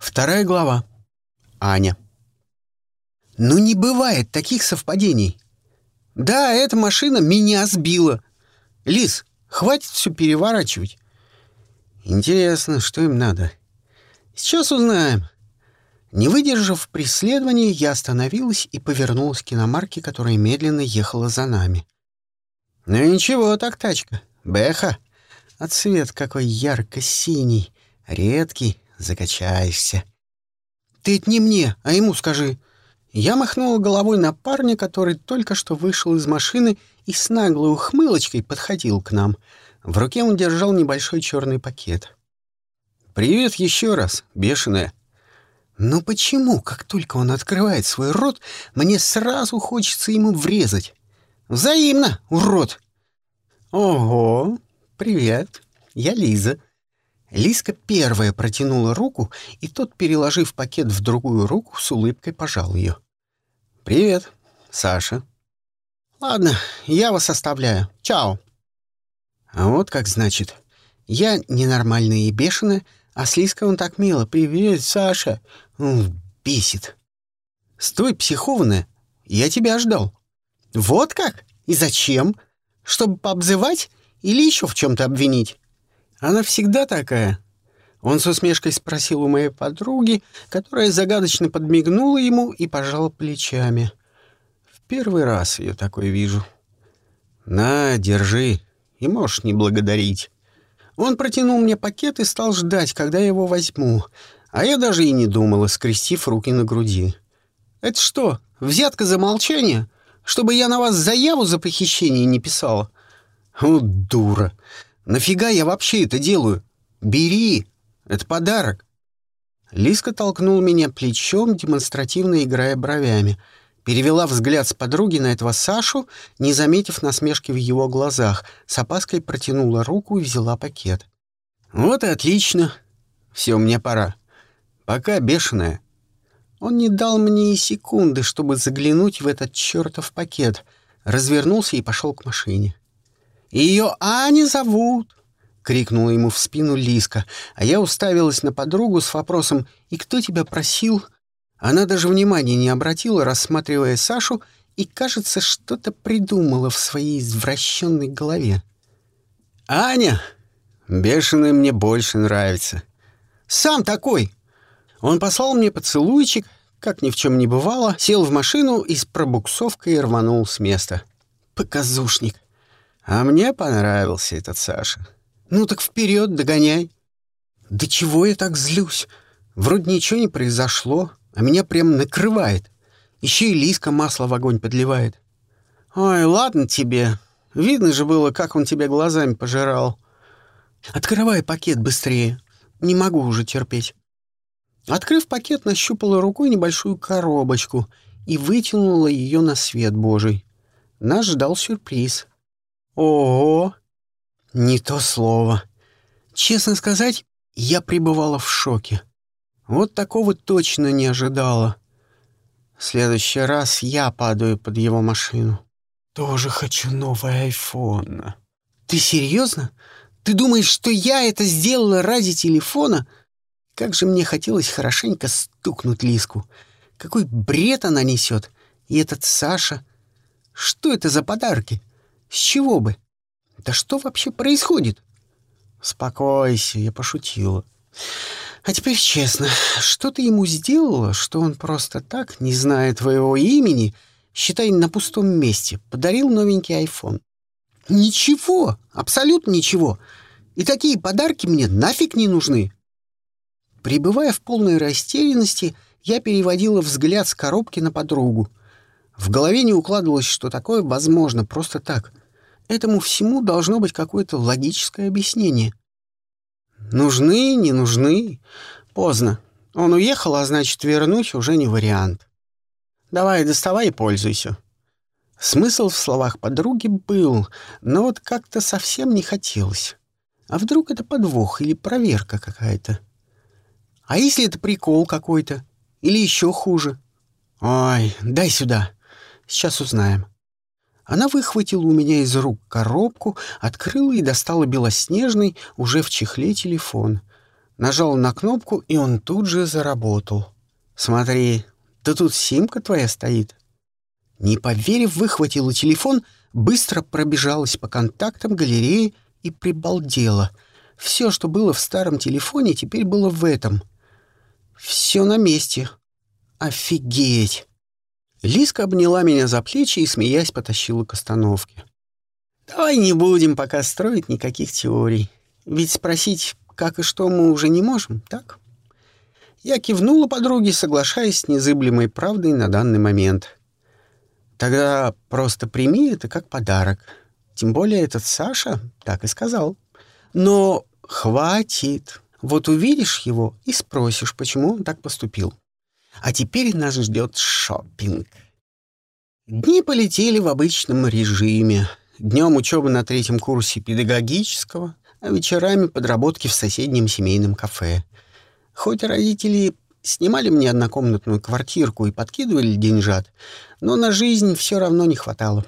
Вторая глава. Аня. Ну не бывает таких совпадений. Да, эта машина меня сбила. Лис, хватит все переворачивать. Интересно, что им надо. Сейчас узнаем. Не выдержав преследования, я остановилась и повернулась к иномарке, которая медленно ехала за нами. Ну ничего так тачка. Бэха. А цвет какой ярко-синий, редкий, закачаешься. Ты это не мне, а ему скажи. Я махнула головой на парня, который только что вышел из машины и с наглой ухмылочкой подходил к нам. В руке он держал небольшой черный пакет. «Привет еще раз, бешеная». Но почему, как только он открывает свой рот, мне сразу хочется ему врезать? Взаимно, урод! Ого, привет, я Лиза. Лиска первая протянула руку, и тот, переложив пакет в другую руку, с улыбкой пожал ее. «Привет, Саша». «Ладно, я вас оставляю. Чао». А вот как значит. Я ненормальная и бешеная, а с Лиской он так мило. «Привет, Саша». М, бесит. «Стой, психованная. Я тебя ждал». «Вот как? И зачем? Чтобы пообзывать или еще в чем-то обвинить?» Она всегда такая. Он с усмешкой спросил у моей подруги, которая загадочно подмигнула ему и пожала плечами. В первый раз ее такой вижу. «На, держи, и можешь не благодарить». Он протянул мне пакет и стал ждать, когда я его возьму, а я даже и не думала, скрестив руки на груди. «Это что, взятка за молчание? Чтобы я на вас заяву за похищение не писала?» «О, дура! Нафига я вообще это делаю? Бери! Это подарок!» Лиска толкнул меня плечом, демонстративно играя бровями. Перевела взгляд с подруги на этого Сашу, не заметив насмешки в его глазах, с опаской протянула руку и взяла пакет. «Вот и отлично. Все, мне пора. Пока, бешеная». Он не дал мне и секунды, чтобы заглянуть в этот чертов пакет, развернулся и пошел к машине. Ее Аня зовут!» — крикнула ему в спину Лиска, а я уставилась на подругу с вопросом «И кто тебя просил?» Она даже внимания не обратила, рассматривая Сашу, и, кажется, что-то придумала в своей извращенной голове. «Аня! Бешеный мне больше нравится. Сам такой!» Он послал мне поцелуйчик, как ни в чем не бывало, сел в машину и с пробуксовкой рванул с места. Показушник. А мне понравился этот Саша. Ну так вперед, догоняй. Да чего я так злюсь? Вроде ничего не произошло, а меня прям накрывает. Еще и Лиска масло в огонь подливает. Ой, ладно тебе. Видно же было, как он тебя глазами пожирал. Открывай пакет быстрее. Не могу уже терпеть. Открыв пакет, нащупала рукой небольшую коробочку и вытянула ее на свет Божий. Нас ждал сюрприз. Ого! Не то слово. Честно сказать, я пребывала в шоке. Вот такого точно не ожидала. В следующий раз я падаю под его машину. Тоже хочу новый айфон. Ты серьезно? Ты думаешь, что я это сделала ради телефона? Как же мне хотелось хорошенько стукнуть Лиску. Какой бред она несет. И этот Саша. Что это за подарки? С чего бы? Да что вообще происходит? Успокойся, я пошутила. А теперь честно, что ты ему сделала, что он просто так, не зная твоего имени, считай, на пустом месте, подарил новенький айфон? Ничего, абсолютно ничего. И такие подарки мне нафиг не нужны. Пребывая в полной растерянности, я переводила взгляд с коробки на подругу. В голове не укладывалось, что такое возможно просто так. Этому всему должно быть какое-то логическое объяснение. Нужны, не нужны. Поздно. Он уехал, а значит, вернуть уже не вариант. Давай, доставай и пользуйся. Смысл в словах подруги был, но вот как-то совсем не хотелось. А вдруг это подвох или проверка какая-то? А если это прикол какой-то? Или еще хуже? Ой, дай сюда. Сейчас узнаем. Она выхватила у меня из рук коробку, открыла и достала белоснежный, уже в чехле телефон. Нажал на кнопку, и он тут же заработал. «Смотри, да тут симка твоя стоит». Не поверив, выхватила телефон, быстро пробежалась по контактам галереи и прибалдела. Все, что было в старом телефоне, теперь было в этом. Все на месте. Офигеть! Лиска обняла меня за плечи и, смеясь, потащила к остановке. «Давай не будем пока строить никаких теорий. Ведь спросить, как и что, мы уже не можем, так?» Я кивнула подруге, соглашаясь с незыблемой правдой на данный момент. «Тогда просто прими это как подарок. Тем более этот Саша так и сказал. Но хватит. Вот увидишь его и спросишь, почему он так поступил. А теперь нас ждет шопинг. Дни полетели в обычном режиме. Днем учеба на третьем курсе педагогического, а вечерами подработки в соседнем семейном кафе. Хоть родители снимали мне однокомнатную квартирку и подкидывали деньжат, но на жизнь все равно не хватало.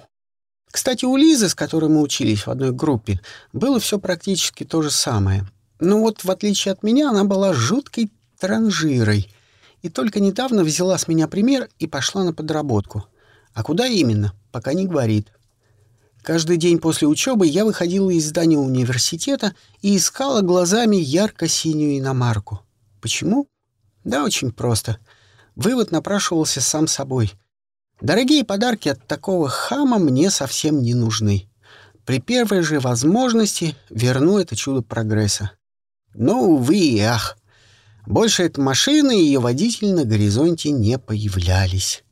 Кстати, у Лизы, с которой мы учились в одной группе, было все практически то же самое. Но вот в отличие от меня она была жуткой транжирой и только недавно взяла с меня пример и пошла на подработку. А куда именно, пока не говорит. Каждый день после учебы я выходила из здания университета и искала глазами ярко-синюю иномарку. Почему? Да очень просто. Вывод напрашивался сам собой. Дорогие подарки от такого хама мне совсем не нужны. При первой же возможности верну это чудо прогресса. Но, увы и ах, больше этой машины и ее водитель на горизонте не появлялись.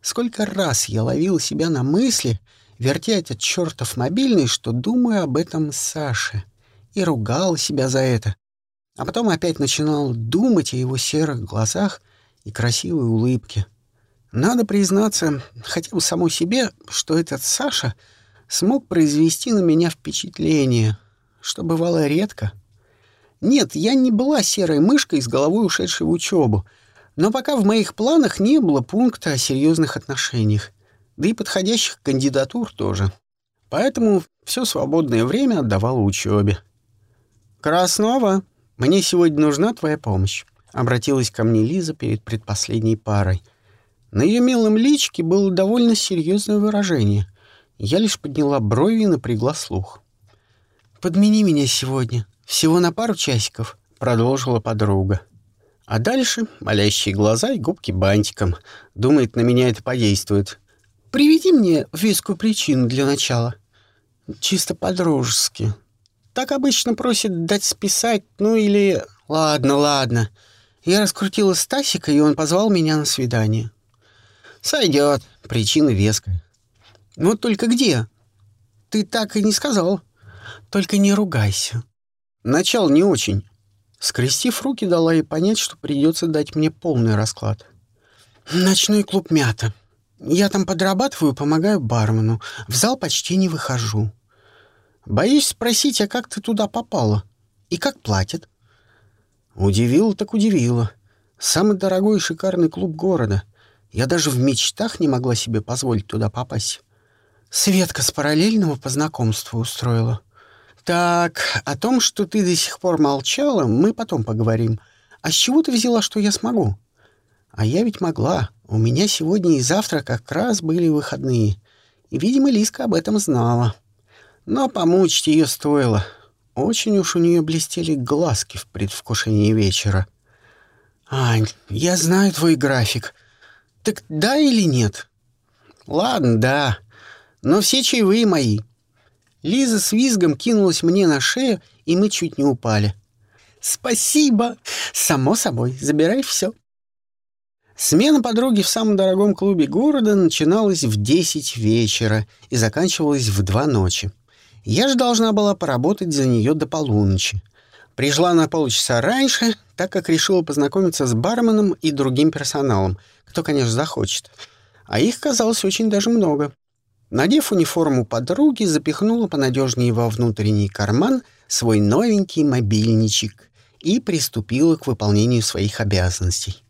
Сколько раз я ловил себя на мысли, вертя этот чертов мобильный, что думаю об этом Саше, и ругал себя за это. А потом опять начинал думать о его серых глазах и красивой улыбке. Надо признаться хотя бы самой себе, что этот Саша смог произвести на меня впечатление, что бывало редко. Нет, я не была серой мышкой с головой ушедшей в учебу, но пока в моих планах не было пункта о серьезных отношениях да и подходящих кандидатур тоже. Поэтому все свободное время отдавал учебе. «Краснова, мне сегодня нужна твоя помощь», — обратилась ко мне Лиза перед предпоследней парой. На ее милом личике было довольно серьезное выражение. Я лишь подняла брови и напрягла слух. «Подмени меня сегодня. Всего на пару часиков», — продолжила подруга. А дальше молящие глаза и губки бантиком. Думает, на меня это подействует. Приведи мне вескую причину для начала. Чисто по-дружески. Так обычно просят дать списать, ну или... Ладно, ладно. Я раскрутила Стасика, и он позвал меня на свидание. Сойдет. Причина веская. Вот только где? Ты так и не сказал. Только не ругайся. Начал не очень. Скрестив руки, дала ей понять, что придется дать мне полный расклад. Ночной клуб «Мята». Я там подрабатываю, помогаю бармену. В зал почти не выхожу. Боюсь спросить, а как ты туда попала? И как платят? Удивило так удивило. Самый дорогой и шикарный клуб города. Я даже в мечтах не могла себе позволить туда попасть. Светка с параллельного по знакомству устроила. Так, о том, что ты до сих пор молчала, мы потом поговорим. А с чего ты взяла, что я смогу? А я ведь могла. У меня сегодня и завтра как раз были выходные. И, видимо, Лиска об этом знала. Но помучить ее стоило. Очень уж у нее блестели глазки в предвкушении вечера. «Ань, я знаю твой график. Так да или нет?» «Ладно, да. Но все чаевые мои». Лиза с визгом кинулась мне на шею, и мы чуть не упали. «Спасибо! Само собой, забирай все. Смена подруги в самом дорогом клубе города начиналась в 10 вечера и заканчивалась в 2 ночи. Я же должна была поработать за нее до полуночи. Пришла на полчаса раньше, так как решила познакомиться с барменом и другим персоналом, кто, конечно, захочет. А их казалось очень даже много. Надев униформу подруги, запихнула понадежнее во внутренний карман свой новенький мобильничек и приступила к выполнению своих обязанностей.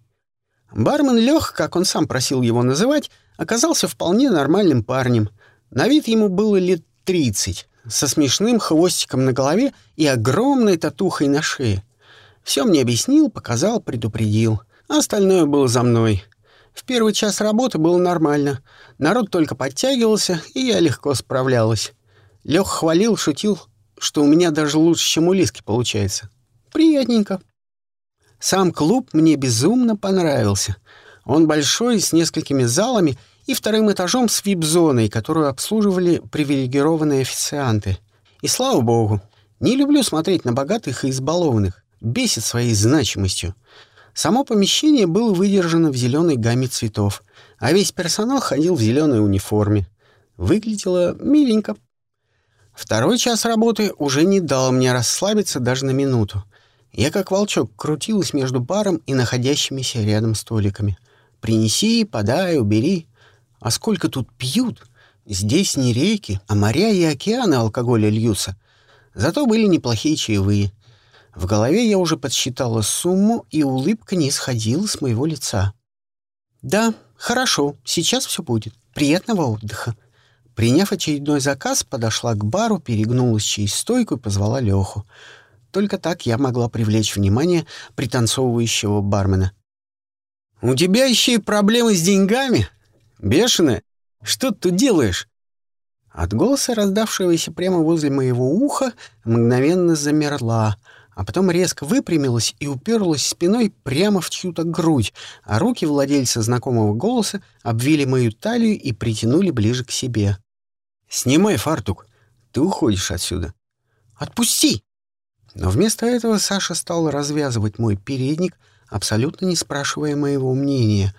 Бармен Лех, как он сам просил его называть, оказался вполне нормальным парнем. На вид ему было лет тридцать, со смешным хвостиком на голове и огромной татухой на шее. Все мне объяснил, показал, предупредил. Остальное было за мной. В первый час работы было нормально. Народ только подтягивался, и я легко справлялась. Лех хвалил, шутил, что у меня даже лучше, чем у Лиски получается. Приятненько. Сам клуб мне безумно понравился. Он большой, с несколькими залами и вторым этажом с вип-зоной, которую обслуживали привилегированные официанты. И слава богу, не люблю смотреть на богатых и избалованных. Бесит своей значимостью. Само помещение было выдержано в зеленой гамме цветов, а весь персонал ходил в зеленой униформе. Выглядело миленько. Второй час работы уже не дал мне расслабиться даже на минуту. Я как волчок крутилась между баром и находящимися рядом столиками. «Принеси, подай, убери». А сколько тут пьют? Здесь не реки, а моря и океаны алкоголя льются. Зато были неплохие чаевые. В голове я уже подсчитала сумму, и улыбка не сходила с моего лица. «Да, хорошо, сейчас все будет. Приятного отдыха». Приняв очередной заказ, подошла к бару, перегнулась через стойку и позвала Леху. Только так я могла привлечь внимание пританцовывающего бармена. «У тебя еще и проблемы с деньгами? Бешеная? Что ты тут делаешь?» От голоса, раздавшегося прямо возле моего уха, мгновенно замерла, а потом резко выпрямилась и уперлась спиной прямо в чью-то грудь, а руки владельца знакомого голоса обвили мою талию и притянули ближе к себе. «Снимай фартук, ты уходишь отсюда». «Отпусти!» Но вместо этого Саша стал развязывать мой передник, абсолютно не спрашивая моего мнения.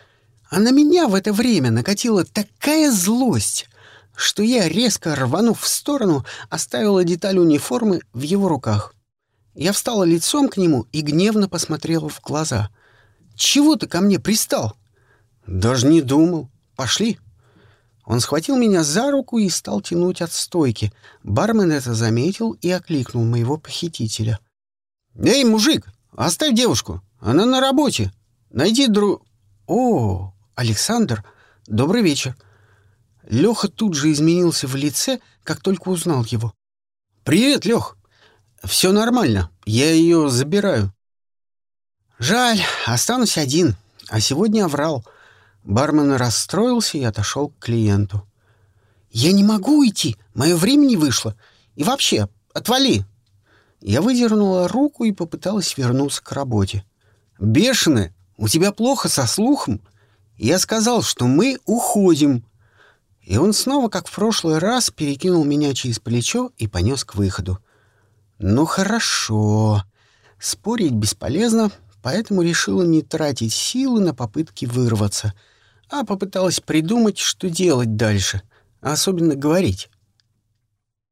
А на меня в это время накатила такая злость, что я, резко рванув в сторону, оставила деталь униформы в его руках. Я встала лицом к нему и гневно посмотрела в глаза. «Чего ты ко мне пристал?» «Даже не думал. Пошли». Он схватил меня за руку и стал тянуть от стойки. Бармен это заметил и окликнул моего похитителя. «Эй, мужик, оставь девушку. Она на работе. Найди дру...» «О, Александр, добрый вечер». Леха тут же изменился в лице, как только узнал его. «Привет, Лех. Все нормально. Я ее забираю». «Жаль, останусь один. А сегодня оврал. Бармен расстроился и отошел к клиенту. «Я не могу уйти, мое время не вышло. И вообще, отвали!» Я выдернула руку и попыталась вернуться к работе. «Бешеная, у тебя плохо со слухом? Я сказал, что мы уходим!» И он снова, как в прошлый раз, перекинул меня через плечо и понес к выходу. «Ну хорошо. Спорить бесполезно, поэтому решила не тратить силы на попытки вырваться — а попыталась придумать, что делать дальше, особенно говорить.